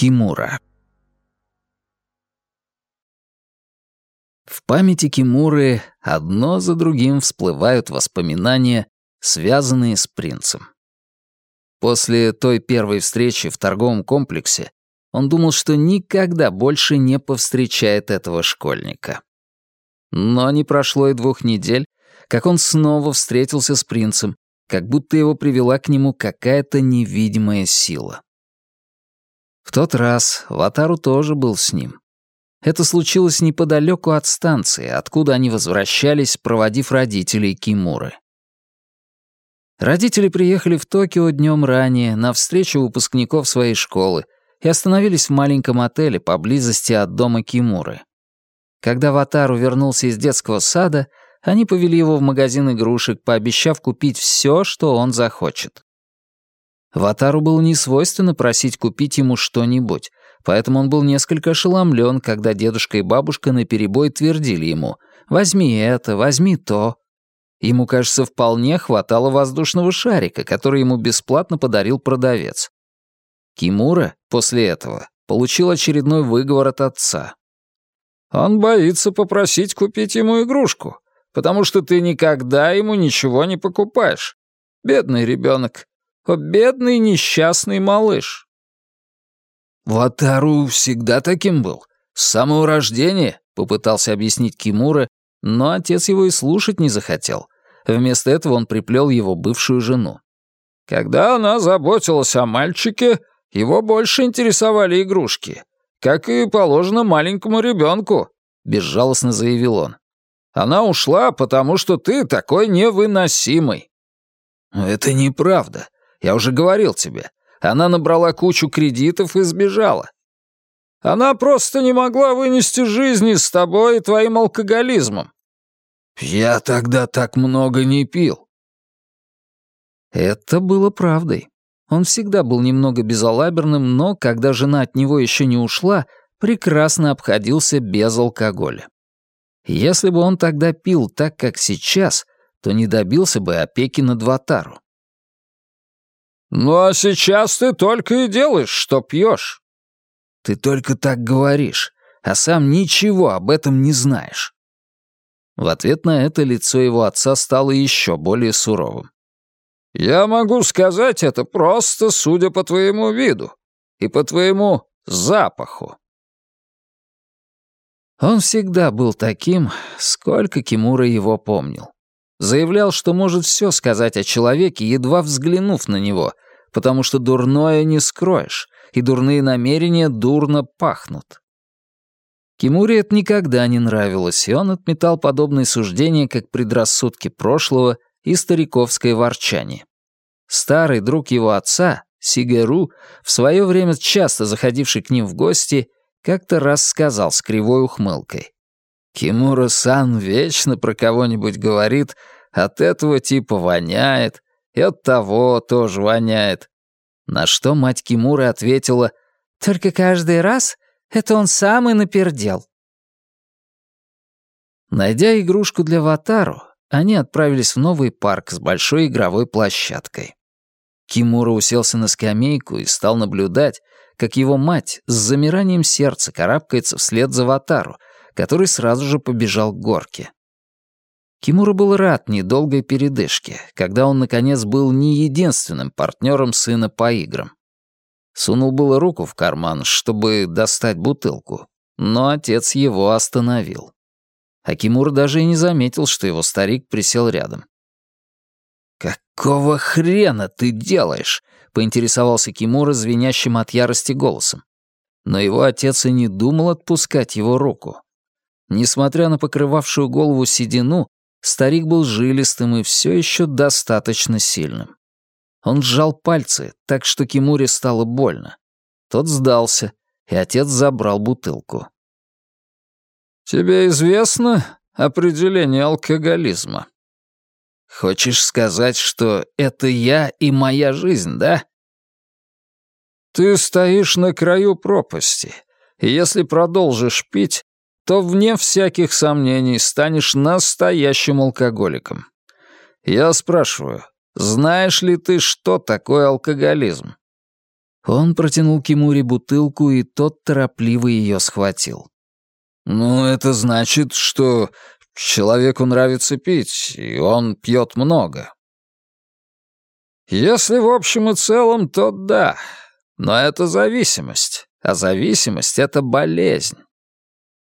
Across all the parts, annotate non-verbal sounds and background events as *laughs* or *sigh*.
Кимура В памяти Кимуры одно за другим всплывают воспоминания, связанные с принцем. После той первой встречи в торговом комплексе он думал, что никогда больше не повстречает этого школьника. Но не прошло и двух недель, как он снова встретился с принцем, как будто его привела к нему какая-то невидимая сила. В тот раз Ватару тоже был с ним. Это случилось неподалеку от станции, откуда они возвращались, проводив родителей Кимуры. Родители приехали в Токио днем ранее на встречу выпускников своей школы и остановились в маленьком отеле поблизости от дома Кимуры. Когда Ватару вернулся из детского сада, они повели его в магазин игрушек, пообещав купить все, что он захочет. Ватару было несвойственно просить купить ему что-нибудь, поэтому он был несколько ошеломлен, когда дедушка и бабушка наперебой твердили ему «возьми это, возьми то». Ему, кажется, вполне хватало воздушного шарика, который ему бесплатно подарил продавец. Кимура после этого получил очередной выговор от отца. «Он боится попросить купить ему игрушку, потому что ты никогда ему ничего не покупаешь. Бедный ребенок. О, бедный несчастный малыш. Ватару всегда таким был. С самого рождения, попытался объяснить Кимура, но отец его и слушать не захотел. Вместо этого он приплел его бывшую жену. Когда она заботилась о мальчике, его больше интересовали игрушки, как и положено маленькому ребенку, безжалостно заявил он. Она ушла, потому что ты такой невыносимый». «Это неправда. Я уже говорил тебе. Она набрала кучу кредитов и сбежала. Она просто не могла вынести жизни с тобой и твоим алкоголизмом». «Я тогда так много не пил». Это было правдой. Он всегда был немного безалаберным, но, когда жена от него еще не ушла, прекрасно обходился без алкоголя. Если бы он тогда пил так, как сейчас, то не добился бы опеки над Ватару. «Ну а сейчас ты только и делаешь, что пьешь». «Ты только так говоришь, а сам ничего об этом не знаешь». В ответ на это лицо его отца стало еще более суровым. «Я могу сказать это просто судя по твоему виду и по твоему запаху. Он всегда был таким, сколько Кимура его помнил. Заявлял, что может все сказать о человеке, едва взглянув на него, потому что дурное не скроешь, и дурные намерения дурно пахнут. Кимуре это никогда не нравилось, и он отметал подобные суждения, как предрассудки прошлого и стариковское ворчание. Старый друг его отца, Сигеру, в свое время часто заходивший к ним в гости, как-то раз сказал с кривой ухмылкой. «Кимура-сан вечно про кого-нибудь говорит, от этого типа воняет, и от того тоже воняет». На что мать Кимуры ответила, «Только каждый раз это он сам и напердел». Найдя игрушку для Ватару, они отправились в новый парк с большой игровой площадкой. Кимура уселся на скамейку и стал наблюдать, как его мать с замиранием сердца карабкается вслед за Ватару, который сразу же побежал к горке. Кимура был рад недолгой передышке, когда он, наконец, был не единственным партнером сына по играм. Сунул было руку в карман, чтобы достать бутылку, но отец его остановил. А Кимура даже и не заметил, что его старик присел рядом. «Какого хрена ты делаешь?» — поинтересовался Кимура звенящим от ярости голосом. Но его отец и не думал отпускать его руку. Несмотря на покрывавшую голову седину, старик был жилистым и все еще достаточно сильным. Он сжал пальцы, так что Кимуре стало больно. Тот сдался, и отец забрал бутылку. «Тебе известно определение алкоголизма?» Хочешь сказать, что это я и моя жизнь, да? Ты стоишь на краю пропасти, и если продолжишь пить, то, вне всяких сомнений, станешь настоящим алкоголиком. Я спрашиваю, знаешь ли ты, что такое алкоголизм? Он протянул Кимури бутылку, и тот торопливо ее схватил. «Ну, это значит, что человеку нравится пить, и он пьет много». «Если в общем и целом, то да. Но это зависимость, а зависимость — это болезнь.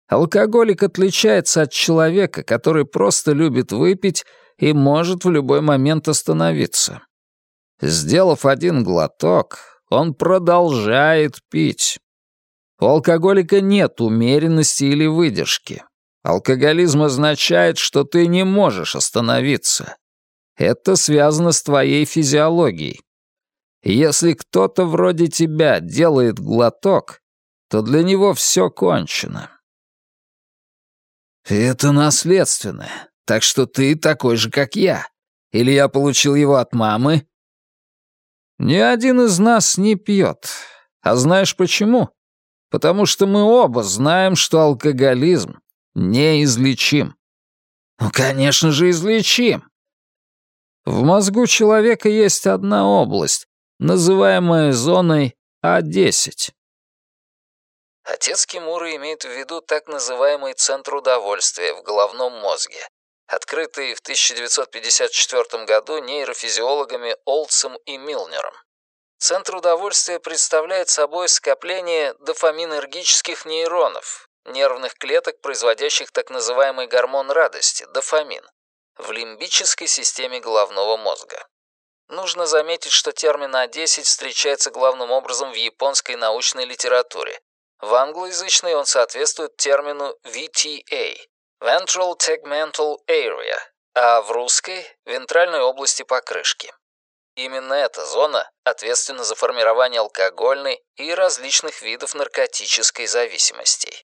Алкоголик отличается от человека, который просто любит выпить и может в любой момент остановиться. Сделав один глоток, он продолжает пить. У алкоголика нет умеренности или выдержки. Алкоголизм означает, что ты не можешь остановиться. Это связано с твоей физиологией. Если кто-то вроде тебя делает глоток, то для него все кончено. Это наследственное, так что ты такой же, как я. Или я получил его от мамы, ни один из нас не пьет. А знаешь почему? Потому что мы оба знаем, что алкоголизм неизлечим. Ну, конечно же, излечим. В мозгу человека есть одна область, называемая зоной А10. Отец Кимура имеет в виду так называемый центр удовольствия в головном мозге, открытый в 1954 году нейрофизиологами Олдсом и Милнером. Центр удовольствия представляет собой скопление дофаминергических нейронов, нервных клеток, производящих так называемый гормон радости, дофамин, в лимбической системе головного мозга. Нужно заметить, что термин А10 встречается главным образом в японской научной литературе. В англоязычной он соответствует термину VTA Ventral Tegmental Area, а в русской – вентральной области покрышки. Именно эта зона ответственна за формирование алкогольной и различных видов наркотической зависимостей.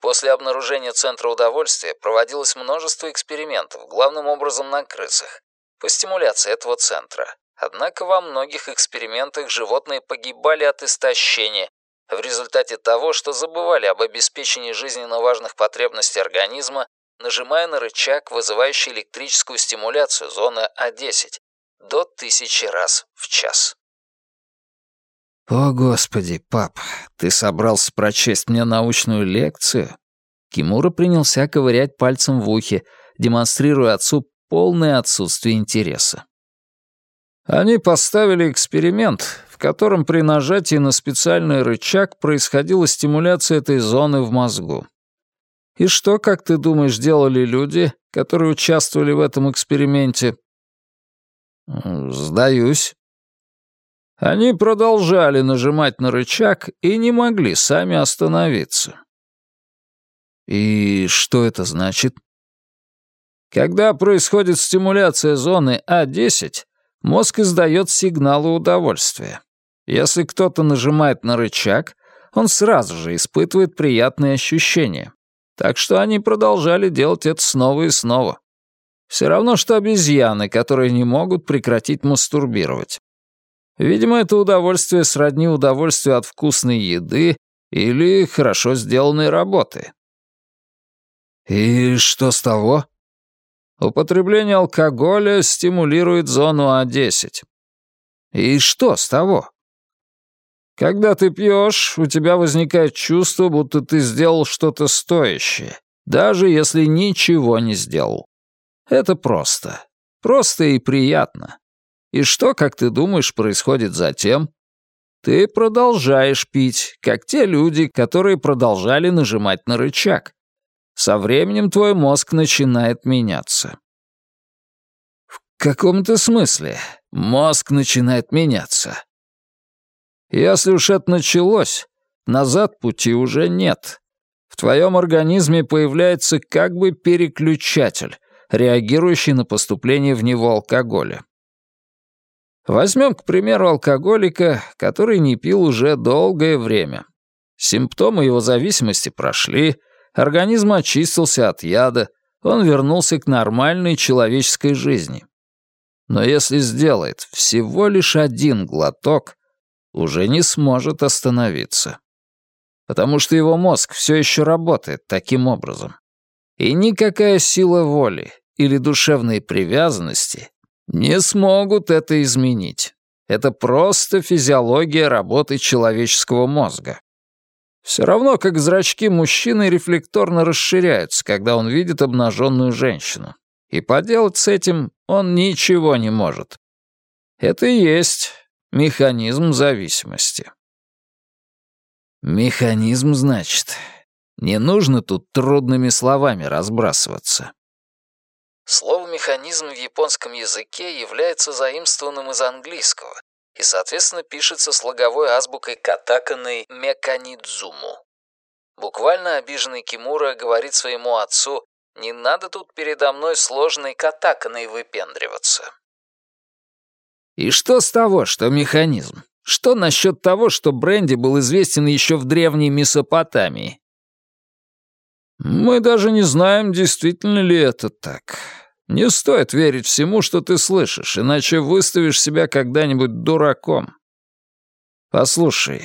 После обнаружения центра удовольствия проводилось множество экспериментов, главным образом на крысах, по стимуляции этого центра. Однако во многих экспериментах животные погибали от истощения в результате того, что забывали об обеспечении жизненно важных потребностей организма, нажимая на рычаг, вызывающий электрическую стимуляцию зоны А10 до тысячи раз в час. «О, Господи, пап, ты собрался прочесть мне научную лекцию?» Кимура принялся ковырять пальцем в ухе, демонстрируя отцу полное отсутствие интереса. Они поставили эксперимент, в котором при нажатии на специальный рычаг происходила стимуляция этой зоны в мозгу. И что, как ты думаешь, делали люди, которые участвовали в этом эксперименте? Сдаюсь. Они продолжали нажимать на рычаг и не могли сами остановиться. И что это значит? Когда происходит стимуляция зоны А10, мозг издает сигналы удовольствия. Если кто-то нажимает на рычаг, он сразу же испытывает приятные ощущения. Так что они продолжали делать это снова и снова. Все равно, что обезьяны, которые не могут прекратить мастурбировать. Видимо, это удовольствие сродни удовольствию от вкусной еды или хорошо сделанной работы. И что с того? Употребление алкоголя стимулирует зону А10. И что с того? Когда ты пьешь, у тебя возникает чувство, будто ты сделал что-то стоящее, даже если ничего не сделал. Это просто. Просто и приятно. И что, как ты думаешь, происходит затем? Ты продолжаешь пить, как те люди, которые продолжали нажимать на рычаг. Со временем твой мозг начинает меняться. В каком-то смысле мозг начинает меняться. Если уж это началось, назад пути уже нет. В твоем организме появляется как бы переключатель, реагирующий на поступление в него алкоголя. Возьмем, к примеру, алкоголика, который не пил уже долгое время. Симптомы его зависимости прошли, Организм очистился от яда, он вернулся к нормальной человеческой жизни. Но если сделает всего лишь один глоток, уже не сможет остановиться. Потому что его мозг все еще работает таким образом. И никакая сила воли или душевной привязанности не смогут это изменить. Это просто физиология работы человеческого мозга. Все равно, как зрачки мужчины рефлекторно расширяются, когда он видит обнаженную женщину. И поделать с этим он ничего не может. Это и есть механизм зависимости. Механизм, значит. Не нужно тут трудными словами разбрасываться. Слово «механизм» в японском языке является заимствованным из английского и, соответственно, пишется слоговой азбукой катаканой «меканидзуму». Буквально обиженный Кимура говорит своему отцу «Не надо тут передо мной сложной катаканой выпендриваться». И что с того, что механизм? Что насчет того, что бренди был известен еще в древней Месопотамии? Мы даже не знаем, действительно ли это так. Не стоит верить всему, что ты слышишь, иначе выставишь себя когда-нибудь дураком. Послушай,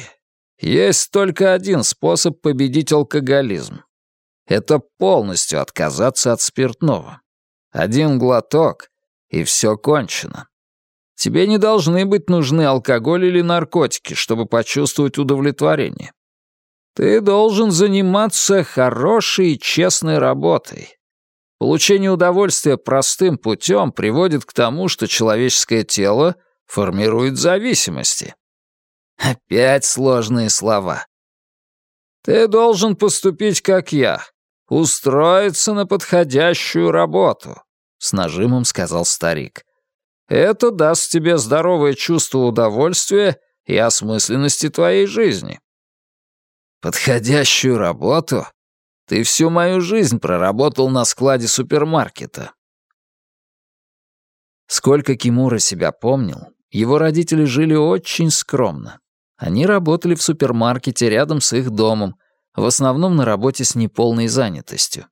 есть только один способ победить алкоголизм. Это полностью отказаться от спиртного. Один глоток, и все кончено. Тебе не должны быть нужны алкоголь или наркотики, чтобы почувствовать удовлетворение. Ты должен заниматься хорошей и честной работой. Получение удовольствия простым путем приводит к тому, что человеческое тело формирует зависимости. Опять сложные слова. Ты должен поступить, как я, устроиться на подходящую работу, с нажимом сказал старик. Это даст тебе здоровое чувство удовольствия и осмысленности твоей жизни. Подходящую работу? Ты всю мою жизнь проработал на складе супермаркета. Сколько Кимура себя помнил, его родители жили очень скромно. Они работали в супермаркете рядом с их домом, в основном на работе с неполной занятостью.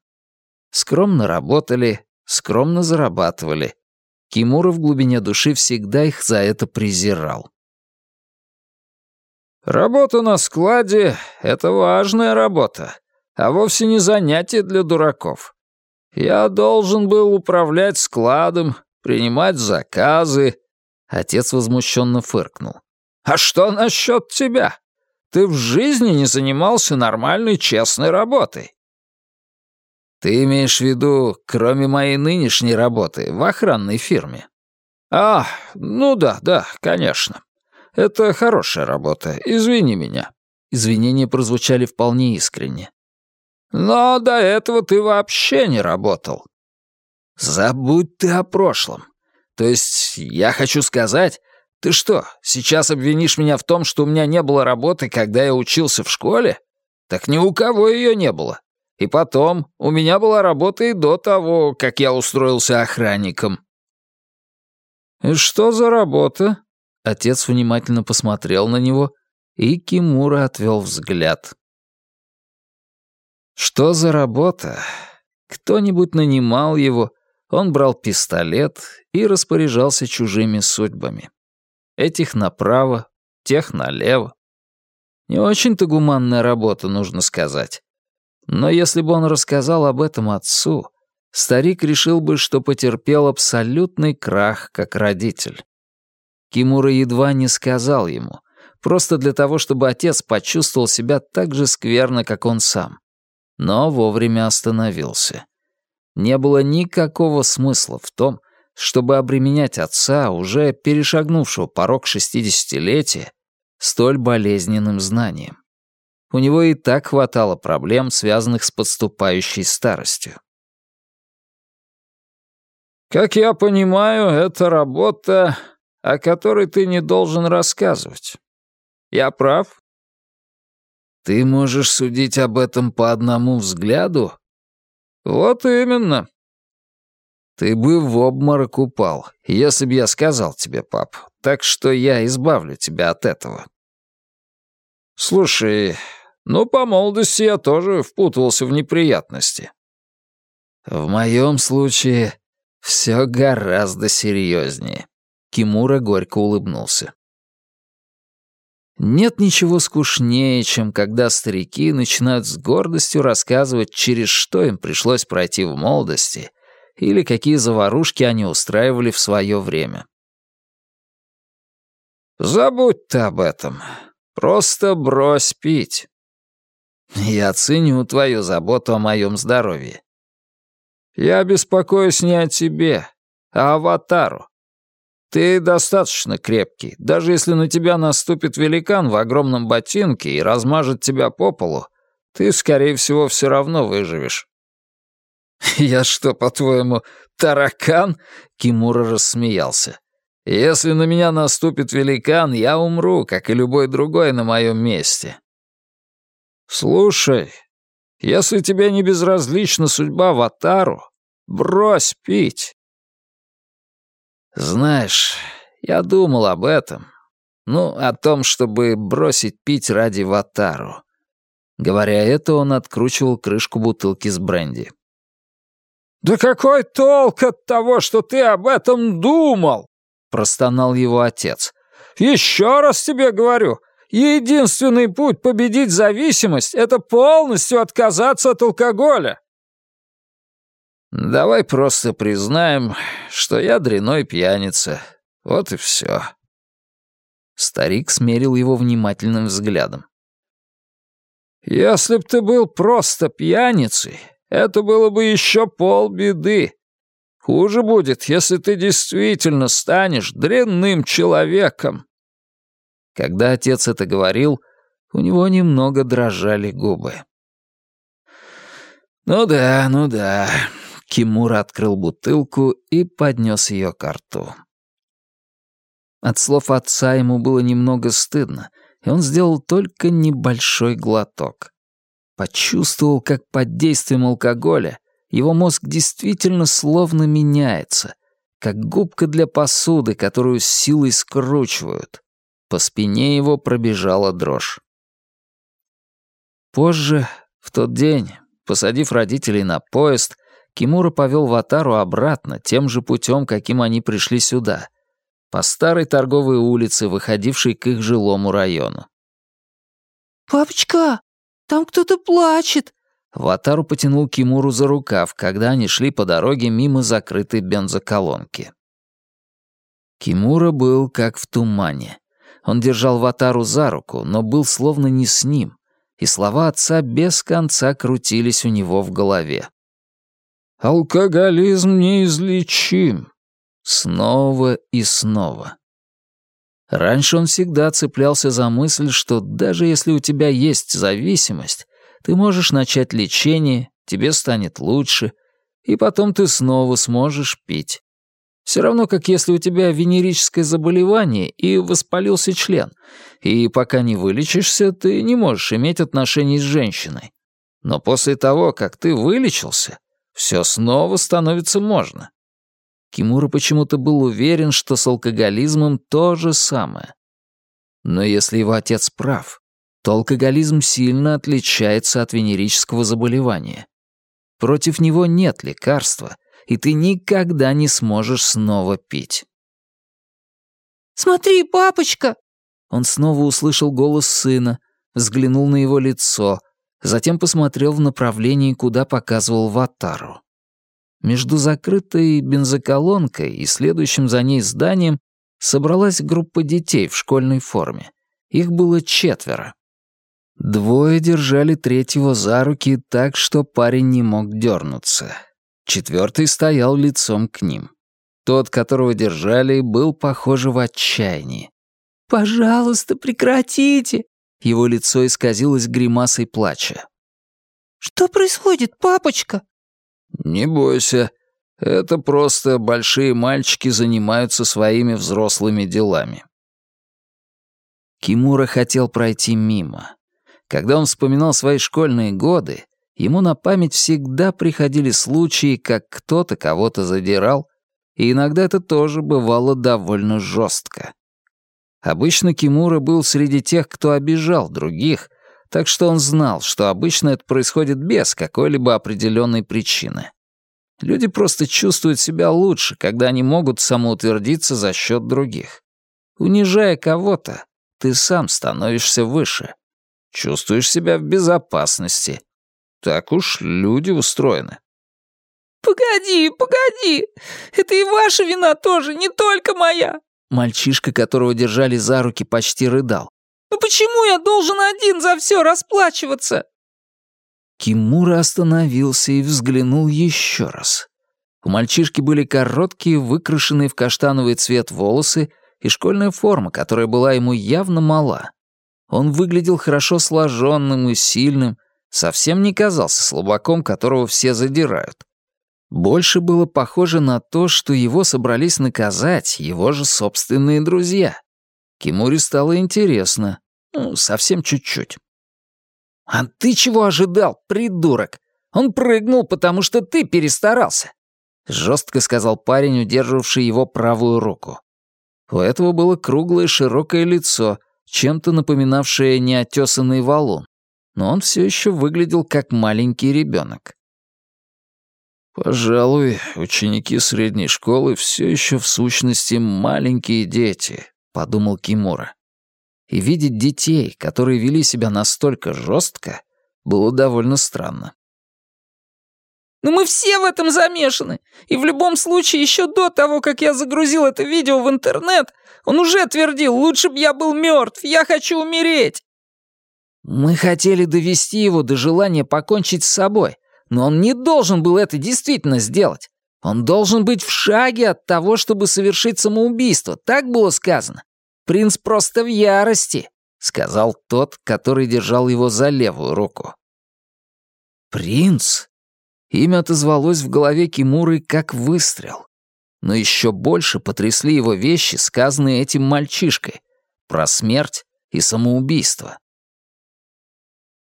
Скромно работали, скромно зарабатывали, Кимура в глубине души всегда их за это презирал. «Работа на складе — это важная работа, а вовсе не занятие для дураков. Я должен был управлять складом, принимать заказы». Отец возмущенно фыркнул. «А что насчет тебя? Ты в жизни не занимался нормальной честной работой. Ты имеешь в виду, кроме моей нынешней работы, в охранной фирме? А, ну да, да, конечно. Это хорошая работа, извини меня. Извинения прозвучали вполне искренне. Но до этого ты вообще не работал. Забудь ты о прошлом. То есть, я хочу сказать, ты что, сейчас обвинишь меня в том, что у меня не было работы, когда я учился в школе? Так ни у кого ее не было. И потом, у меня была работа и до того, как я устроился охранником». «И что за работа?» Отец внимательно посмотрел на него, и Кимура отвел взгляд. «Что за работа?» Кто-нибудь нанимал его, он брал пистолет и распоряжался чужими судьбами. Этих направо, тех налево. Не очень-то гуманная работа, нужно сказать. Но если бы он рассказал об этом отцу, старик решил бы, что потерпел абсолютный крах как родитель. Кимура едва не сказал ему, просто для того, чтобы отец почувствовал себя так же скверно, как он сам. Но вовремя остановился. Не было никакого смысла в том, чтобы обременять отца, уже перешагнувшего порог шестидесятилетия, столь болезненным знанием. У него и так хватало проблем, связанных с подступающей старостью. «Как я понимаю, это работа, о которой ты не должен рассказывать. Я прав?» «Ты можешь судить об этом по одному взгляду?» «Вот именно». «Ты бы в обморок упал, если бы я сказал тебе, пап, так что я избавлю тебя от этого». «Слушай, ну, по молодости я тоже впутывался в неприятности. В моем случае все гораздо серьезнее. Кимура горько улыбнулся. Нет ничего скучнее, чем когда старики начинают с гордостью рассказывать, через что им пришлось пройти в молодости или какие заварушки они устраивали в свое время. Забудь ты об этом. Просто брось пить. Я ценю твою заботу о моем здоровье. Я беспокоюсь не о тебе, а о Аватару. Ты достаточно крепкий. Даже если на тебя наступит великан в огромном ботинке и размажет тебя по полу, ты, скорее всего, все равно выживешь. *laughs* «Я что, по-твоему, таракан?» — Кимура рассмеялся. «Если на меня наступит великан, я умру, как и любой другой на моем месте». «Слушай, если тебе не безразлична судьба Ватару, брось пить. Знаешь, я думал об этом. Ну, о том, чтобы бросить пить ради Ватару. Говоря это, он откручивал крышку бутылки с бренди. «Да какой толк от того, что ты об этом думал?» — простонал его отец. «Еще раз тебе говорю, единственный путь победить зависимость — это полностью отказаться от алкоголя. Давай просто признаем, что я дряной пьяница. Вот и все. Старик смерил его внимательным взглядом. «Если б ты был просто пьяницей, это было бы еще полбеды. Хуже будет, если ты действительно станешь дрянным человеком». Когда отец это говорил, у него немного дрожали губы. «Ну да, ну да, Кимура открыл бутылку и поднес ее к рту. От слов отца ему было немного стыдно, и он сделал только небольшой глоток. Почувствовал, как под действием алкоголя его мозг действительно словно меняется, как губка для посуды, которую с силой скручивают. По спине его пробежала дрожь. Позже, в тот день, посадив родителей на поезд, Кимура повел Ватару обратно, тем же путем, каким они пришли сюда, по старой торговой улице, выходившей к их жилому району. «Папочка, там кто-то плачет!» Ватару потянул Кимуру за рукав, когда они шли по дороге мимо закрытой бензоколонки. Кимура был как в тумане. Он держал Ватару за руку, но был словно не с ним, и слова отца без конца крутились у него в голове. Алкоголизм неизлечим. Снова и снова. Раньше он всегда цеплялся за мысль, что даже если у тебя есть зависимость, ты можешь начать лечение, тебе станет лучше, и потом ты снова сможешь пить. Все равно, как если у тебя венерическое заболевание и воспалился член, и пока не вылечишься, ты не можешь иметь отношений с женщиной. Но после того, как ты вылечился, все снова становится можно. Кимура почему-то был уверен, что с алкоголизмом то же самое. Но если его отец прав, то алкоголизм сильно отличается от венерического заболевания. Против него нет лекарства, и ты никогда не сможешь снова пить. «Смотри, папочка!» Он снова услышал голос сына, взглянул на его лицо, затем посмотрел в направлении, куда показывал Ватару. Между закрытой бензоколонкой и следующим за ней зданием собралась группа детей в школьной форме. Их было четверо. Двое держали третьего за руки так, что парень не мог дернуться. Четвертый стоял лицом к ним. Тот, которого держали, был, похоже, в отчаянии. «Пожалуйста, прекратите!» Его лицо исказилось гримасой плача. «Что происходит, папочка?» «Не бойся. Это просто большие мальчики занимаются своими взрослыми делами». Кимура хотел пройти мимо. Когда он вспоминал свои школьные годы, ему на память всегда приходили случаи, как кто-то кого-то задирал, и иногда это тоже бывало довольно жестко. Обычно Кимура был среди тех, кто обижал других, так что он знал, что обычно это происходит без какой-либо определенной причины. Люди просто чувствуют себя лучше, когда они могут самоутвердиться за счет других. Унижая кого-то, ты сам становишься выше. Чувствуешь себя в безопасности. Так уж люди устроены. «Погоди, погоди! Это и ваша вина тоже, не только моя!» Мальчишка, которого держали за руки, почти рыдал. «Ну почему я должен один за все расплачиваться?» Кимура остановился и взглянул еще раз. У мальчишки были короткие, выкрашенные в каштановый цвет волосы и школьная форма, которая была ему явно мала. Он выглядел хорошо сложенным и сильным, совсем не казался слабаком, которого все задирают. Больше было похоже на то, что его собрались наказать его же собственные друзья. Кимуре стало интересно. Ну, совсем чуть-чуть. «А ты чего ожидал, придурок? Он прыгнул, потому что ты перестарался», — жестко сказал парень, удерживавший его правую руку. У этого было круглое широкое лицо, чем-то напоминавшее неотесанный валун, но он все еще выглядел как маленький ребенок. «Пожалуй, ученики средней школы все еще в сущности маленькие дети», — подумал Кимура. И видеть детей, которые вели себя настолько жестко, было довольно странно. «Но мы все в этом замешаны, и в любом случае еще до того, как я загрузил это видео в интернет, он уже твердил, лучше бы я был мертв, я хочу умереть». Мы хотели довести его до желания покончить с собой, но он не должен был это действительно сделать. Он должен быть в шаге от того, чтобы совершить самоубийство, так было сказано. Принц просто в ярости, сказал тот, который держал его за левую руку. Принц? Имя отозвалось в голове Кимуры как выстрел. Но еще больше потрясли его вещи, сказанные этим мальчишкой, про смерть и самоубийство.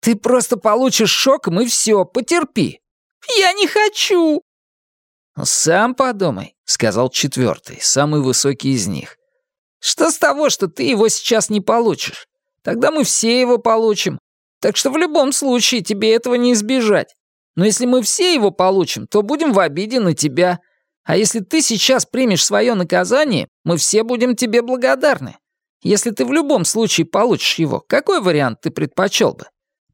Ты просто получишь шоком и все, потерпи». «Я не хочу!» «Сам подумай», — сказал четвертый, самый высокий из них. «Что с того, что ты его сейчас не получишь? Тогда мы все его получим. Так что в любом случае тебе этого не избежать. Но если мы все его получим, то будем в обиде на тебя. А если ты сейчас примешь свое наказание, мы все будем тебе благодарны. Если ты в любом случае получишь его, какой вариант ты предпочел бы?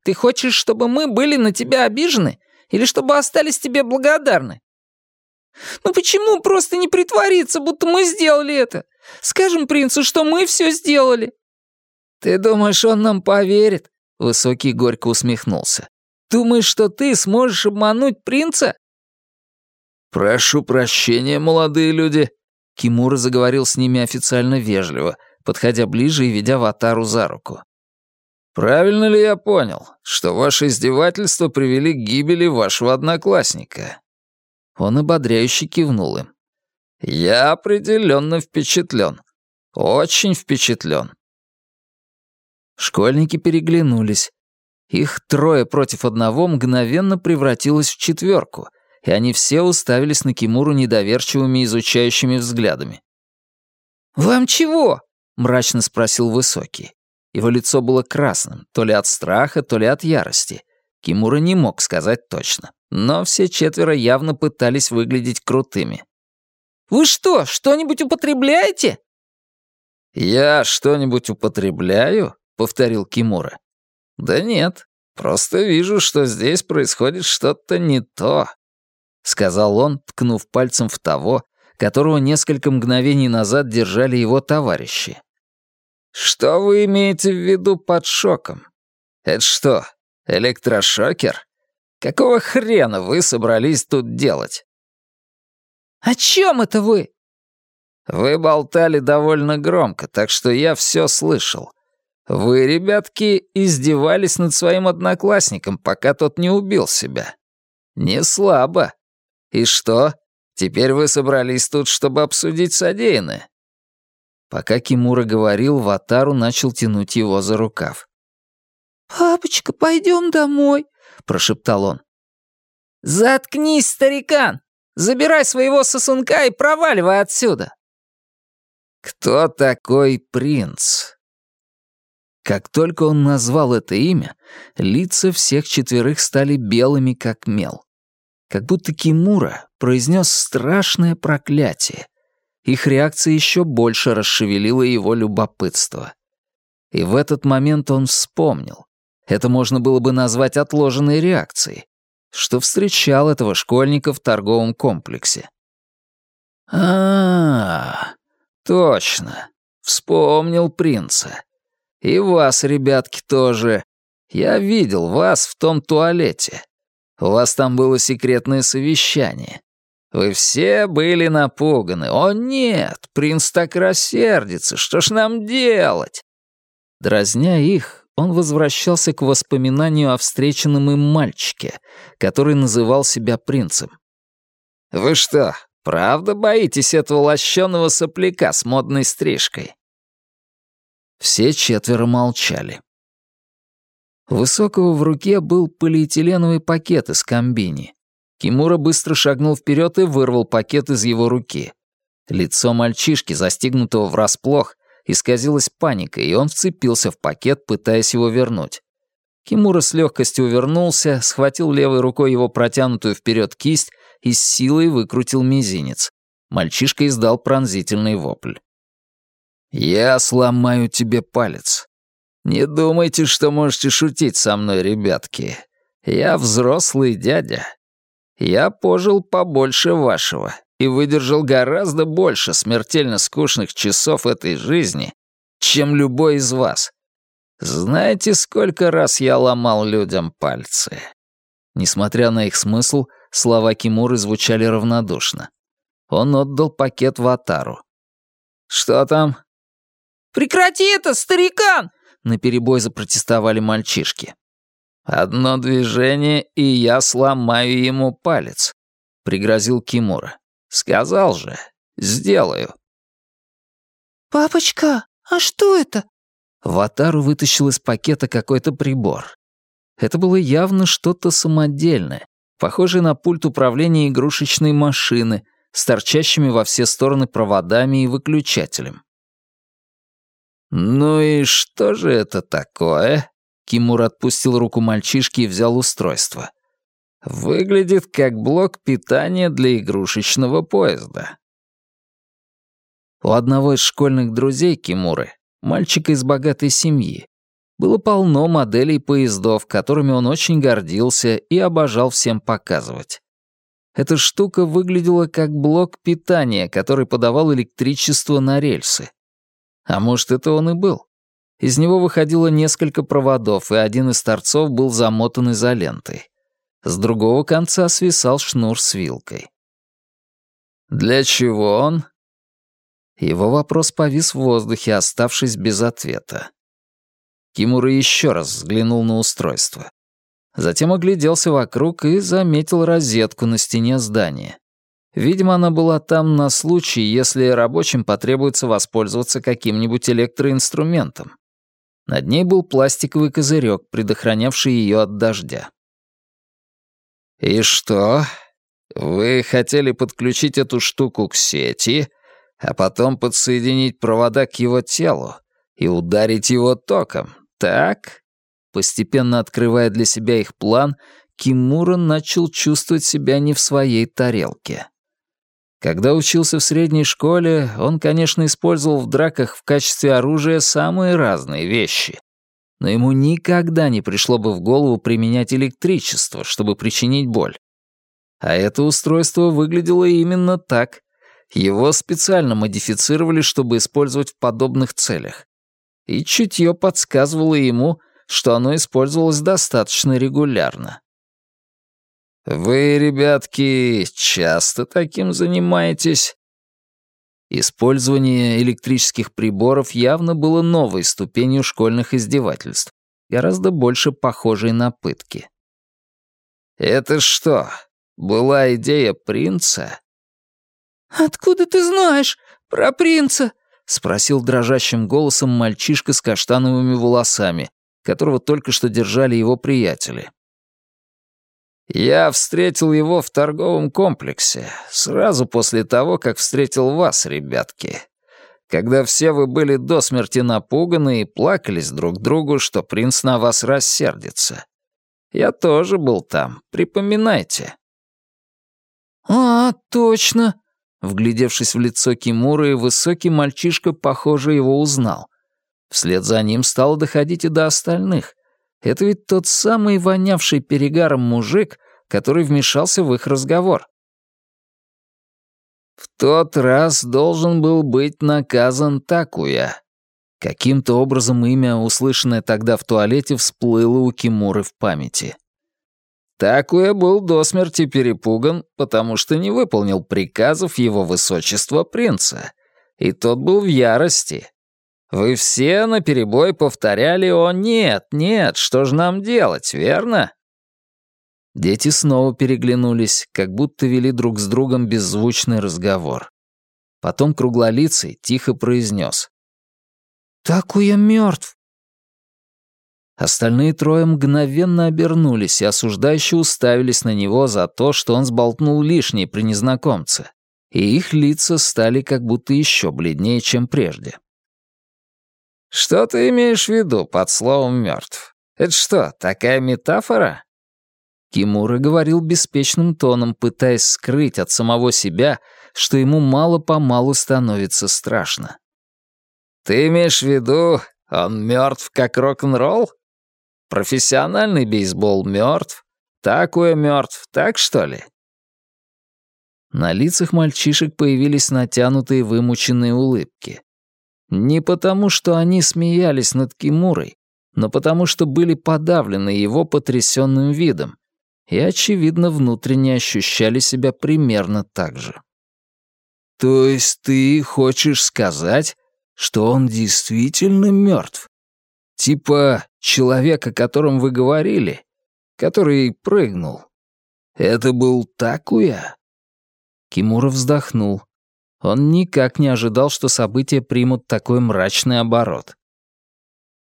Ты хочешь, чтобы мы были на тебя обижены или чтобы остались тебе благодарны? Ну почему просто не притвориться, будто мы сделали это? Скажем принцу, что мы все сделали. Ты думаешь, он нам поверит? Высокий горько усмехнулся. Думаешь, что ты сможешь обмануть принца? Прошу прощения, молодые люди. Кимура заговорил с ними официально вежливо, подходя ближе и ведя Ватару за руку. «Правильно ли я понял, что ваши издевательства привели к гибели вашего одноклассника?» Он ободряюще кивнул им. «Я определенно впечатлен. Очень впечатлен». Школьники переглянулись. Их трое против одного мгновенно превратилось в четверку, и они все уставились на Кимуру недоверчивыми изучающими взглядами. «Вам чего?» — мрачно спросил Высокий. Его лицо было красным, то ли от страха, то ли от ярости. Кимура не мог сказать точно, но все четверо явно пытались выглядеть крутыми. «Вы что, что-нибудь употребляете?» «Я что-нибудь употребляю?» — повторил Кимура. «Да нет, просто вижу, что здесь происходит что-то не то», — сказал он, ткнув пальцем в того, которого несколько мгновений назад держали его товарищи. Что вы имеете в виду под шоком? Это что, электрошокер? Какого хрена вы собрались тут делать? О чем это вы? Вы болтали довольно громко, так что я все слышал. Вы, ребятки, издевались над своим одноклассником, пока тот не убил себя. Не слабо. И что? Теперь вы собрались тут, чтобы обсудить содеянное? Пока Кимура говорил, Ватару начал тянуть его за рукав. «Папочка, пойдем домой», — прошептал он. «Заткнись, старикан! Забирай своего сосунка и проваливай отсюда!» «Кто такой принц?» Как только он назвал это имя, лица всех четверых стали белыми, как мел. Как будто Кимура произнес страшное проклятие, их реакция еще больше расшевелила его любопытство. И в этот момент он вспомнил. Это можно было бы назвать отложенной реакцией, что встречал этого школьника в торговом комплексе. а, -а, -а Точно. Вспомнил принца. И вас, ребятки, тоже. Я видел вас в том туалете. У вас там было секретное совещание. Вы все были напуганы. О нет, принц так рассердится, что ж нам делать? Дразня их, он возвращался к воспоминанию о встреченном им мальчике, который называл себя принцем. «Вы что, правда боитесь этого лощеного сопляка с модной стрижкой?» Все четверо молчали. Высокого в руке был полиэтиленовый пакет из комбини. Кимура быстро шагнул вперед и вырвал пакет из его руки. Лицо мальчишки, застигнутого врасплох, исказилось паникой, и он вцепился в пакет, пытаясь его вернуть. Кимура с легкостью увернулся, схватил левой рукой его протянутую вперед кисть и с силой выкрутил мизинец. Мальчишка издал пронзительный вопль. «Я сломаю тебе палец. Не думайте, что можете шутить со мной, ребятки. Я взрослый дядя. Я пожил побольше вашего и выдержал гораздо больше смертельно скучных часов этой жизни, чем любой из вас. Знаете, сколько раз я ломал людям пальцы?» Несмотря на их смысл, слова Кимуры звучали равнодушно. Он отдал пакет Ватару. «Что там?» «Прекрати это, старикан!» — наперебой запротестовали мальчишки. «Одно движение, и я сломаю ему палец», — пригрозил Кимура. «Сказал же, сделаю». «Папочка, а что это?» Ватару вытащил из пакета какой-то прибор. Это было явно что-то самодельное, похожее на пульт управления игрушечной машины с торчащими во все стороны проводами и выключателем. «Ну и что же это такое?» Кимур отпустил руку мальчишки и взял устройство. «Выглядит как блок питания для игрушечного поезда». У одного из школьных друзей Кимуры, мальчика из богатой семьи, было полно моделей поездов, которыми он очень гордился и обожал всем показывать. Эта штука выглядела как блок питания, который подавал электричество на рельсы. А может, это он и был. Из него выходило несколько проводов, и один из торцов был замотан изолентой. С другого конца свисал шнур с вилкой. «Для чего он?» Его вопрос повис в воздухе, оставшись без ответа. Кимура еще раз взглянул на устройство. Затем огляделся вокруг и заметил розетку на стене здания. Видимо, она была там на случай, если рабочим потребуется воспользоваться каким-нибудь электроинструментом. Над ней был пластиковый козырек, предохранявший ее от дождя. «И что? Вы хотели подключить эту штуку к сети, а потом подсоединить провода к его телу и ударить его током, так?» Постепенно открывая для себя их план, Кимура начал чувствовать себя не в своей тарелке. Когда учился в средней школе, он, конечно, использовал в драках в качестве оружия самые разные вещи. Но ему никогда не пришло бы в голову применять электричество, чтобы причинить боль. А это устройство выглядело именно так. Его специально модифицировали, чтобы использовать в подобных целях. И чутье подсказывало ему, что оно использовалось достаточно регулярно. «Вы, ребятки, часто таким занимаетесь?» Использование электрических приборов явно было новой ступенью школьных издевательств, гораздо больше похожей на пытки. «Это что, была идея принца?» «Откуда ты знаешь про принца?» — спросил дрожащим голосом мальчишка с каштановыми волосами, которого только что держали его приятели. Я встретил его в торговом комплексе, сразу после того, как встретил вас, ребятки. Когда все вы были до смерти напуганы и плакались друг другу, что принц на вас рассердится. Я тоже был там, припоминайте. «А, точно!» Вглядевшись в лицо Кимуры, высокий мальчишка, похоже, его узнал. Вслед за ним стало доходить и до остальных. Это ведь тот самый вонявший перегаром мужик, который вмешался в их разговор. В тот раз должен был быть наказан Такуя. Каким-то образом имя, услышанное тогда в туалете, всплыло у Кимуры в памяти. Такуя был до смерти перепуган, потому что не выполнил приказов его высочества принца, и тот был в ярости. Вы все наперебой повторяли «О, нет, нет, что же нам делать, верно?» Дети снова переглянулись, как будто вели друг с другом беззвучный разговор. Потом круглолицый тихо произнес. «Такуя мертв. Остальные трое мгновенно обернулись и осуждающе уставились на него за то, что он сболтнул лишнее при незнакомце, и их лица стали как будто еще бледнее, чем прежде. «Что ты имеешь в виду под словом «мертв»? Это что, такая метафора?» Кимура говорил беспечным тоном, пытаясь скрыть от самого себя, что ему мало-помалу становится страшно. «Ты имеешь в виду, он мертв как рок-н-ролл? Профессиональный бейсбол мертв, такое мертв, так что ли? На лицах мальчишек появились натянутые вымученные улыбки. Не потому, что они смеялись над Кимурой, но потому, что были подавлены его потрясенным видом и, очевидно, внутренне ощущали себя примерно так же. «То есть ты хочешь сказать, что он действительно мертв?» Типа человек, о котором вы говорили, который прыгнул. Это был Такуя?» Кимура вздохнул. Он никак не ожидал, что события примут такой мрачный оборот.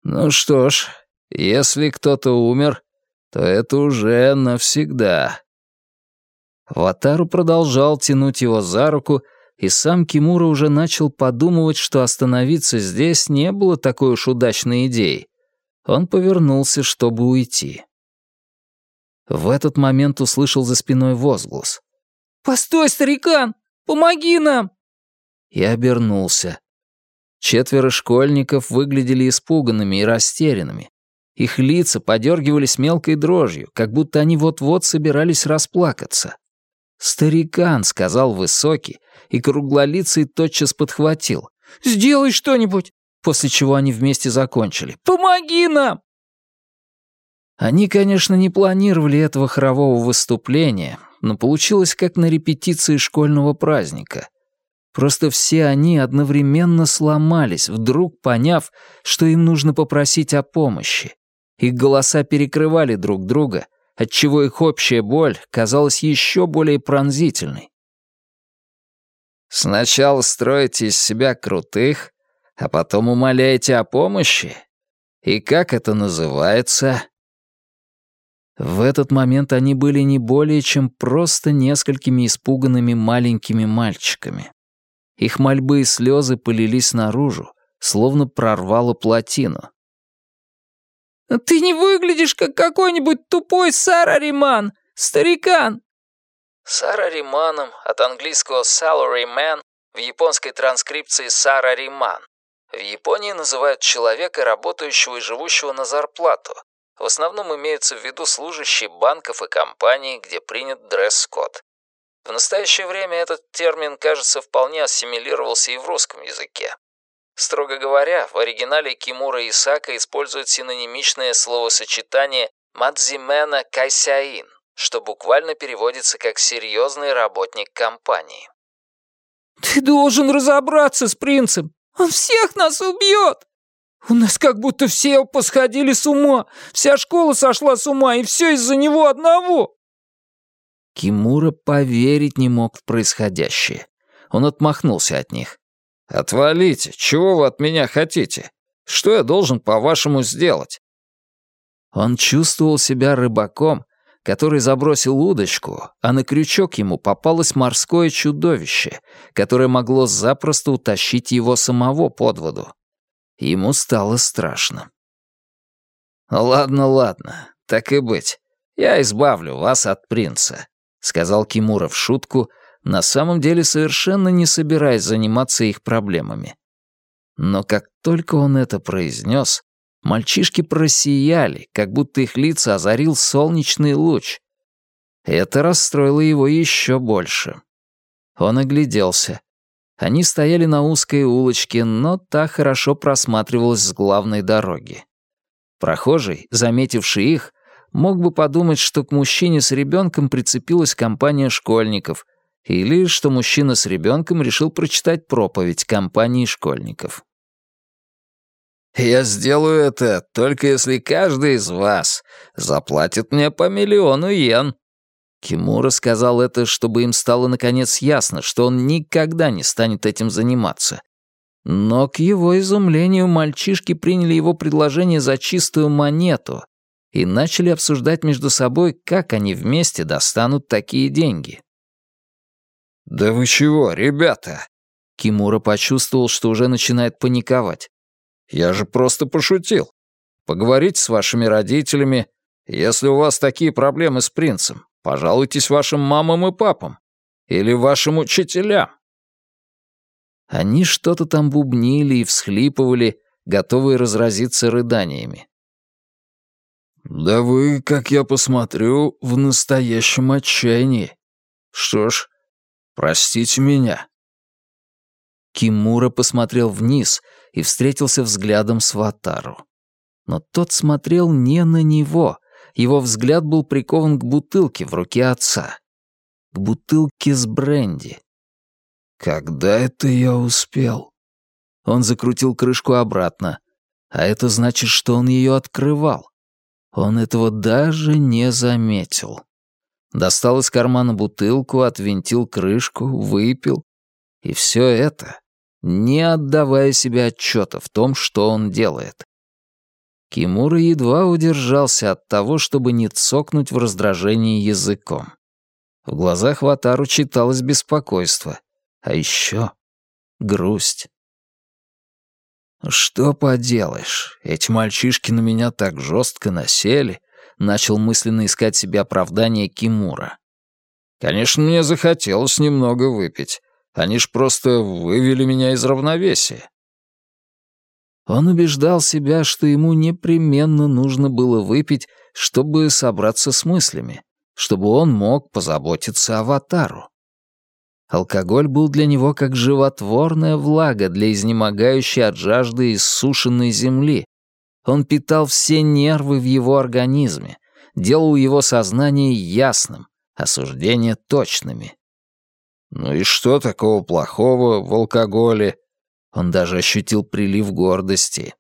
«Ну что ж, если кто-то умер, то это уже навсегда». Ватару продолжал тянуть его за руку, и сам Кимура уже начал подумывать, что остановиться здесь не было такой уж удачной идеей. Он повернулся, чтобы уйти. В этот момент услышал за спиной возглас. «Постой, старикан! Помоги нам!» И обернулся. Четверо школьников выглядели испуганными и растерянными. Их лица подергивались мелкой дрожью, как будто они вот-вот собирались расплакаться. «Старикан», — сказал высокий, и круглолицый тотчас подхватил. «Сделай что-нибудь!» После чего они вместе закончили. «Помоги нам!» Они, конечно, не планировали этого хорового выступления, но получилось как на репетиции школьного праздника. Просто все они одновременно сломались, вдруг поняв, что им нужно попросить о помощи. Их голоса перекрывали друг друга — отчего их общая боль казалась еще более пронзительной. Сначала строите из себя крутых, а потом умоляете о помощи? И как это называется? В этот момент они были не более чем просто несколькими испуганными маленькими мальчиками. Их мольбы и слезы полились наружу, словно прорвало плотину. «Ты не выглядишь, как какой-нибудь тупой Сарариман, старикан!» Сарариманом от английского salaryman в японской транскрипции Сарариман. В Японии называют человека, работающего и живущего на зарплату. В основном имеются в виду служащие банков и компаний, где принят дресс-код. В настоящее время этот термин, кажется, вполне ассимилировался и в русском языке. Строго говоря, в оригинале Кимура Исака используют синонимичное словосочетание «мадзимена кайсяин», что буквально переводится как «серьезный работник компании». «Ты должен разобраться с принцем! Он всех нас убьет! У нас как будто все посходили с ума, вся школа сошла с ума, и все из-за него одного!» Кимура поверить не мог в происходящее. Он отмахнулся от них. «Отвалите! Чего вы от меня хотите? Что я должен, по-вашему, сделать?» Он чувствовал себя рыбаком, который забросил удочку, а на крючок ему попалось морское чудовище, которое могло запросто утащить его самого под воду. Ему стало страшно. «Ладно, ладно, так и быть. Я избавлю вас от принца», — сказал Кимура в шутку, на самом деле совершенно не собираясь заниматься их проблемами. Но как только он это произнес, мальчишки просияли, как будто их лица озарил солнечный луч. Это расстроило его еще больше. Он огляделся. Они стояли на узкой улочке, но та хорошо просматривалась с главной дороги. Прохожий, заметивший их, мог бы подумать, что к мужчине с ребенком прицепилась компания школьников, или что мужчина с ребенком решил прочитать проповедь компании школьников. «Я сделаю это, только если каждый из вас заплатит мне по миллиону йен», Кимура сказал это, чтобы им стало наконец ясно, что он никогда не станет этим заниматься. Но к его изумлению мальчишки приняли его предложение за чистую монету и начали обсуждать между собой, как они вместе достанут такие деньги. «Да вы чего, ребята?» Кимура почувствовал, что уже начинает паниковать. «Я же просто пошутил. Поговорите с вашими родителями, если у вас такие проблемы с принцем. Пожалуйтесь вашим мамам и папам. Или вашим учителям». Они что-то там бубнили и всхлипывали, готовые разразиться рыданиями. «Да вы, как я посмотрю, в настоящем отчаянии. Что ж, простите меня». Кимура посмотрел вниз и встретился взглядом с Ватару. Но тот смотрел не на него, его взгляд был прикован к бутылке в руке отца. К бутылке с бренди. «Когда это я успел?» Он закрутил крышку обратно. А это значит, что он ее открывал. Он этого даже не заметил. Достал из кармана бутылку, отвинтил крышку, выпил. И все это, не отдавая себе отчета в том, что он делает. Кимура едва удержался от того, чтобы не цокнуть в раздражении языком. В глазах Ватару читалось беспокойство, а еще грусть. «Что поделаешь, эти мальчишки на меня так жестко насели», начал мысленно искать себе оправдание Кимура. «Конечно, мне захотелось немного выпить. Они ж просто вывели меня из равновесия. Он убеждал себя, что ему непременно нужно было выпить, чтобы собраться с мыслями, чтобы он мог позаботиться о аватару. Алкоголь был для него как животворная влага для изнемогающей от жажды иссушенной земли. Он питал все нервы в его организме, делал его сознание ясным, осуждения точными. Ну и что такого плохого в алкоголе? Он даже ощутил прилив гордости.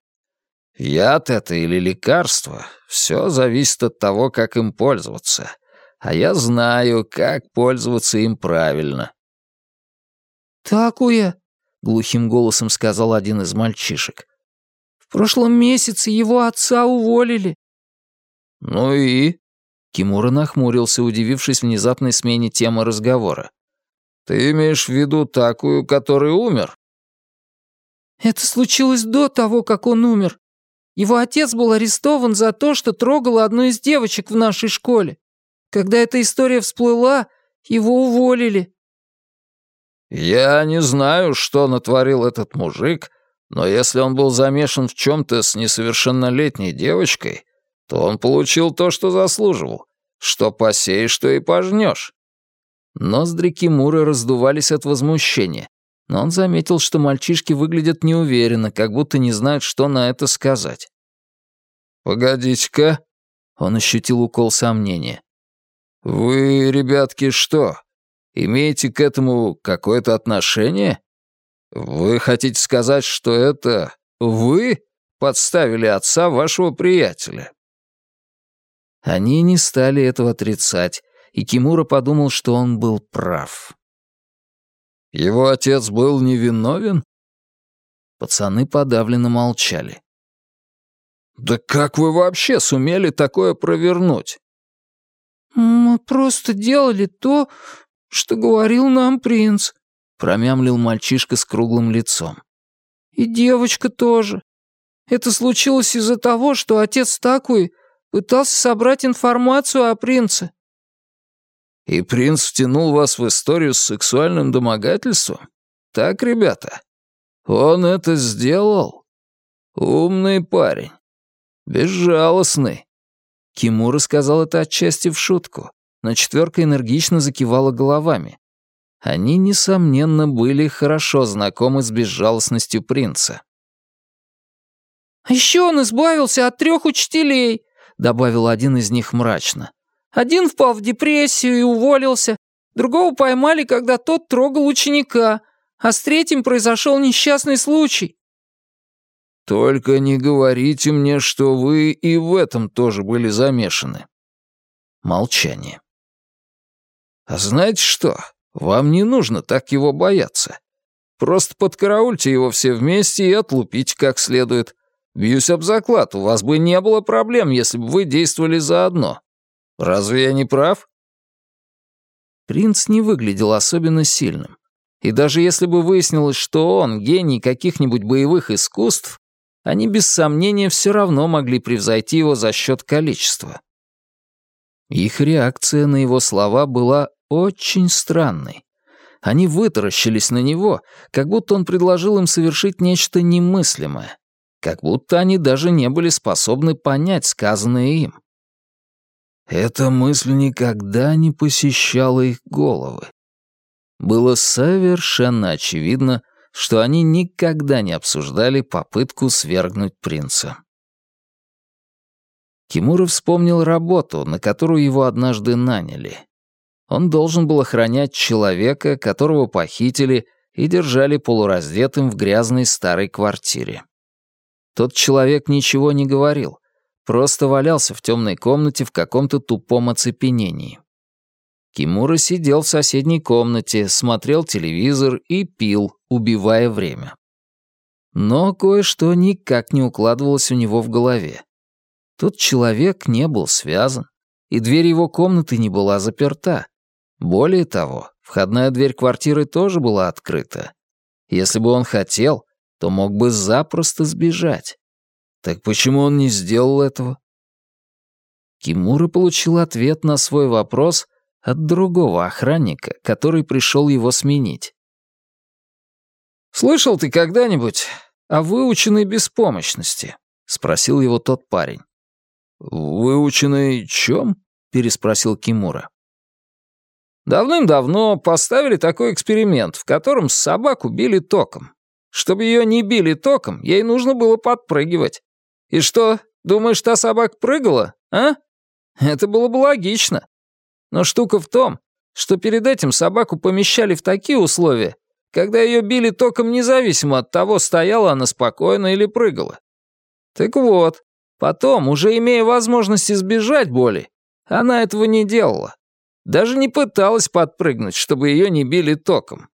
Яд это или лекарство, все зависит от того, как им пользоваться. А я знаю, как пользоваться им правильно. «Такуя», — глухим голосом сказал один из мальчишек. «В прошлом месяце его отца уволили». «Ну и?» Кимура нахмурился, удивившись внезапной смене темы разговора. «Ты имеешь в виду такую, который умер?» Это случилось до того, как он умер. Его отец был арестован за то, что трогал одну из девочек в нашей школе. Когда эта история всплыла, его уволили». «Я не знаю, что натворил этот мужик, но если он был замешан в чем-то с несовершеннолетней девочкой, то он получил то, что заслуживал. Что посеешь, что и пожнешь». Ноздри Кимуры раздувались от возмущения, но он заметил, что мальчишки выглядят неуверенно, как будто не знают, что на это сказать. «Погодите-ка», — он ощутил укол сомнения. «Вы, ребятки, что, имеете к этому какое-то отношение? Вы хотите сказать, что это вы подставили отца вашего приятеля?» Они не стали этого отрицать, и Кимура подумал, что он был прав. Его отец был невиновен? Пацаны подавленно молчали. «Да как вы вообще сумели такое провернуть?» «Мы просто делали то, что говорил нам принц», — промямлил мальчишка с круглым лицом. «И девочка тоже. Это случилось из-за того, что отец такой пытался собрать информацию о принце. И принц втянул вас в историю с сексуальным домогательством? Так, ребята? Он это сделал? Умный парень. Безжалостный. Кимура сказал это отчасти в шутку, но четверка энергично закивала головами. Они, несомненно, были хорошо знакомы с безжалостностью принца. «А еще он избавился от трех учителей», — добавил один из них мрачно. «Один впал в депрессию и уволился, другого поймали, когда тот трогал ученика, а с третьим произошел несчастный случай». «Только не говорите мне, что вы и в этом тоже были замешаны». Молчание. «А знаете что? Вам не нужно так его бояться. Просто подкараульте его все вместе и отлупите как следует. Бьюсь об заклад, у вас бы не было проблем, если бы вы действовали заодно. Разве я не прав?» Принц не выглядел особенно сильным. И даже если бы выяснилось, что он гений каких-нибудь боевых искусств, они без сомнения все равно могли превзойти его за счет количества. Их реакция на его слова была очень странной. Они вытаращились на него, как будто он предложил им совершить нечто немыслимое, как будто они даже не были способны понять сказанное им. Эта мысль никогда не посещала их головы. Было совершенно очевидно, что они никогда не обсуждали попытку свергнуть принца. Кимура вспомнил работу, на которую его однажды наняли. Он должен был охранять человека, которого похитили и держали полураздетым в грязной старой квартире. Тот человек ничего не говорил, просто валялся в темной комнате в каком-то тупом оцепенении. Кимура сидел в соседней комнате, смотрел телевизор и пил, убивая время. Но кое-что никак не укладывалось у него в голове. Тот человек не был связан, и дверь его комнаты не была заперта. Более того, входная дверь квартиры тоже была открыта. Если бы он хотел, то мог бы запросто сбежать. Так почему он не сделал этого? Кимура получил ответ на свой вопрос от другого охранника, который пришел его сменить. «Слышал ты когда-нибудь о выученной беспомощности?» — спросил его тот парень. «Выученной чем?» — переспросил Кимура. Давным-давно поставили такой эксперимент, в котором собаку били током. Чтобы ее не били током, ей нужно было подпрыгивать. И что, думаешь, та собака прыгала, а? Это было бы логично. Но штука в том, что перед этим собаку помещали в такие условия, когда ее били током независимо от того, стояла она спокойно или прыгала. Так вот, потом, уже имея возможность избежать боли, она этого не делала. Даже не пыталась подпрыгнуть, чтобы ее не били током.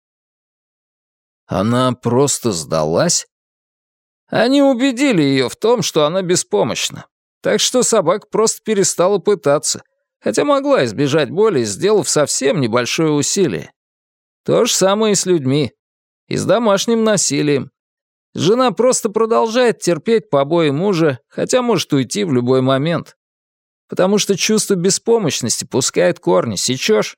Она просто сдалась? Они убедили ее в том, что она беспомощна. Так что собака просто перестала пытаться — хотя могла избежать боли, сделав совсем небольшое усилие. То же самое и с людьми. И с домашним насилием. Жена просто продолжает терпеть побои мужа, хотя может уйти в любой момент. Потому что чувство беспомощности пускает корни, сечешь?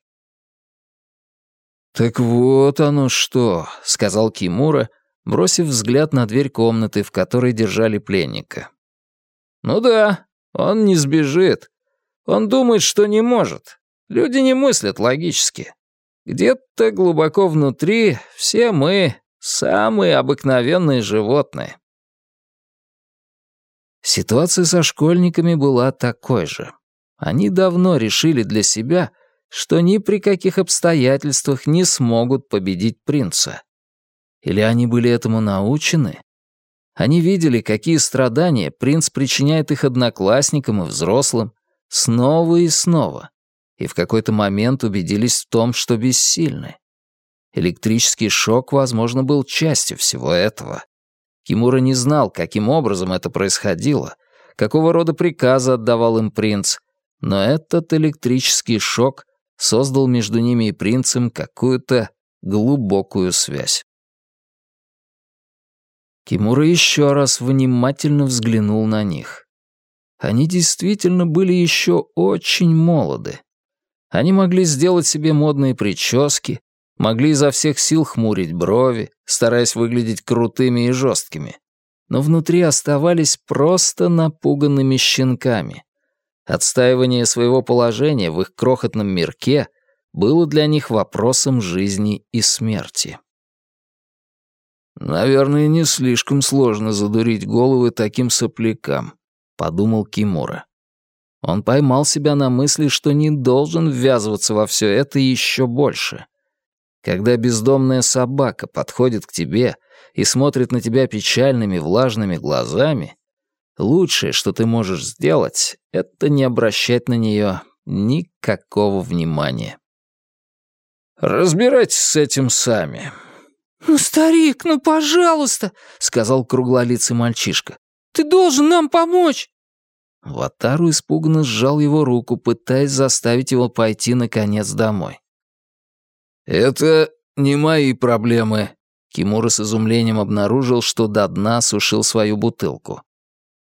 «Так вот оно что», — сказал Кимура, бросив взгляд на дверь комнаты, в которой держали пленника. «Ну да, он не сбежит. Он думает, что не может. Люди не мыслят логически. Где-то глубоко внутри все мы самые обыкновенные животные. Ситуация со школьниками была такой же. Они давно решили для себя, что ни при каких обстоятельствах не смогут победить принца. Или они были этому научены? Они видели, какие страдания принц причиняет их одноклассникам и взрослым, Снова и снова. И в какой-то момент убедились в том, что бессильны. Электрический шок, возможно, был частью всего этого. Кимура не знал, каким образом это происходило, какого рода приказы отдавал им принц, но этот электрический шок создал между ними и принцем какую-то глубокую связь. Кимура еще раз внимательно взглянул на них. Они действительно были еще очень молоды. Они могли сделать себе модные прически, могли изо всех сил хмурить брови, стараясь выглядеть крутыми и жесткими, но внутри оставались просто напуганными щенками. Отстаивание своего положения в их крохотном мирке было для них вопросом жизни и смерти. «Наверное, не слишком сложно задурить головы таким соплякам», — подумал Кимура. Он поймал себя на мысли, что не должен ввязываться во все это еще больше. Когда бездомная собака подходит к тебе и смотрит на тебя печальными влажными глазами, лучшее, что ты можешь сделать, это не обращать на нее никакого внимания. «Разбирайтесь с этим сами». «Ну, старик, ну, пожалуйста», — сказал круглолицый мальчишка. «Ты должен нам помочь». Ватару испуганно сжал его руку, пытаясь заставить его пойти, наконец, домой. «Это не мои проблемы», — Кимура с изумлением обнаружил, что до дна сушил свою бутылку.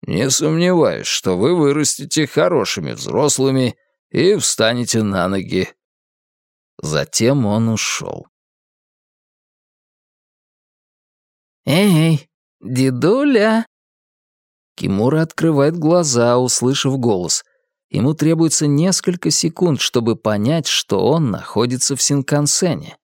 «Не сомневаюсь, что вы вырастете хорошими взрослыми и встанете на ноги». Затем он ушел. «Эй, дедуля!» Кимура открывает глаза, услышав голос. Ему требуется несколько секунд, чтобы понять, что он находится в Синкансене.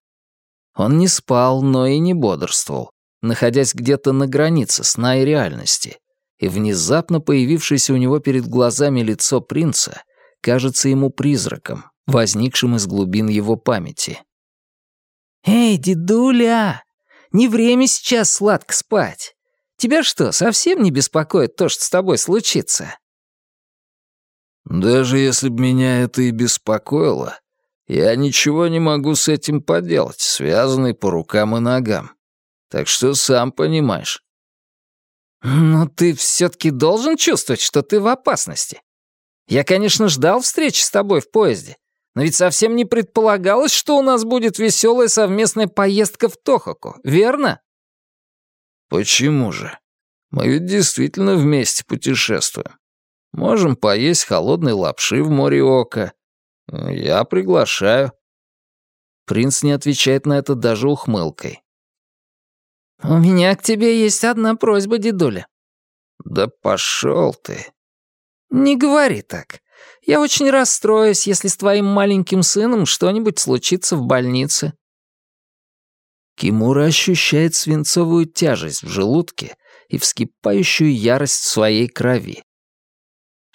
Он не спал, но и не бодрствовал, находясь где-то на границе сна и реальности. И внезапно появившееся у него перед глазами лицо принца кажется ему призраком, возникшим из глубин его памяти. «Эй, дедуля, не время сейчас сладко спать. Тебя что, совсем не беспокоит то, что с тобой случится?» «Даже если бы меня это и беспокоило, я ничего не могу с этим поделать, связанный по рукам и ногам. Так что сам понимаешь». «Но ты все-таки должен чувствовать, что ты в опасности. Я, конечно, ждал встречи с тобой в поезде, но ведь совсем не предполагалось, что у нас будет веселая совместная поездка в Тохоку, верно?» «Почему же? Мы ведь действительно вместе путешествуем. Можем поесть холодной лапши в море ока. Я приглашаю». Принц не отвечает на это даже ухмылкой. «У меня к тебе есть одна просьба, дедуля». «Да пошел ты». «Не говори так. Я очень расстроюсь, если с твоим маленьким сыном что-нибудь случится в больнице. Кимура ощущает свинцовую тяжесть в желудке и вскипающую ярость в своей крови.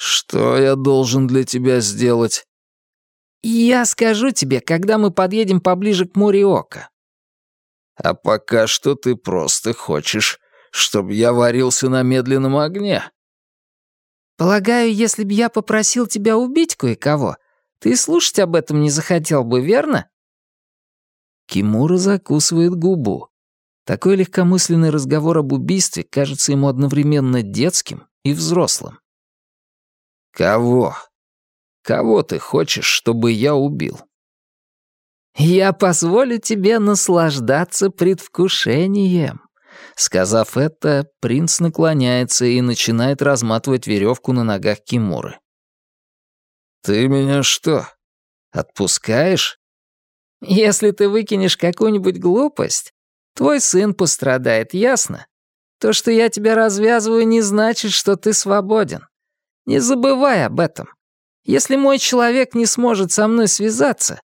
«Что я должен для тебя сделать?» «Я скажу тебе, когда мы подъедем поближе к Мориока». «А пока что ты просто хочешь, чтобы я варился на медленном огне». «Полагаю, если б я попросил тебя убить кое-кого, ты слушать об этом не захотел бы, верно?» Кимура закусывает губу. Такой легкомысленный разговор об убийстве кажется ему одновременно детским и взрослым. «Кого? Кого ты хочешь, чтобы я убил?» «Я позволю тебе наслаждаться предвкушением». Сказав это, принц наклоняется и начинает разматывать веревку на ногах Кимуры. «Ты меня что, отпускаешь?» Если ты выкинешь какую-нибудь глупость, твой сын пострадает, ясно? То, что я тебя развязываю, не значит, что ты свободен. Не забывай об этом. Если мой человек не сможет со мной связаться,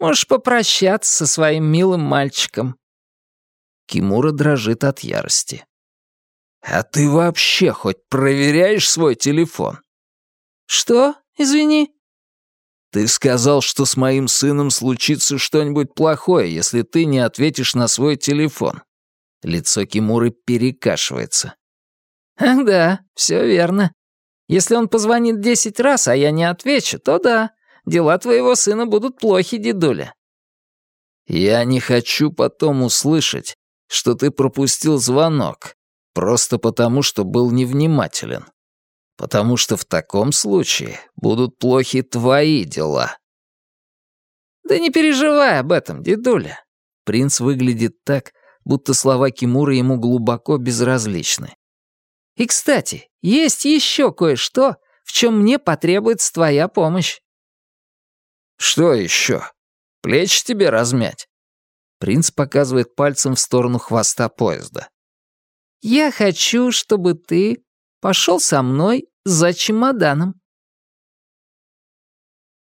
можешь попрощаться со своим милым мальчиком». Кимура дрожит от ярости. «А ты вообще хоть проверяешь свой телефон?» «Что? Извини?» Ты сказал, что с моим сыном случится что-нибудь плохое, если ты не ответишь на свой телефон. Лицо Кимуры перекашивается. Да, все верно. Если он позвонит десять раз, а я не отвечу, то да, дела твоего сына будут плохи, дедуля. Я не хочу потом услышать, что ты пропустил звонок, просто потому, что был невнимателен потому что в таком случае будут плохи твои дела». «Да не переживай об этом, дедуля». Принц выглядит так, будто слова Кимура ему глубоко безразличны. «И, кстати, есть еще кое-что, в чем мне потребуется твоя помощь». «Что еще? Плечи тебе размять?» Принц показывает пальцем в сторону хвоста поезда. «Я хочу, чтобы ты пошел со мной за чемоданом».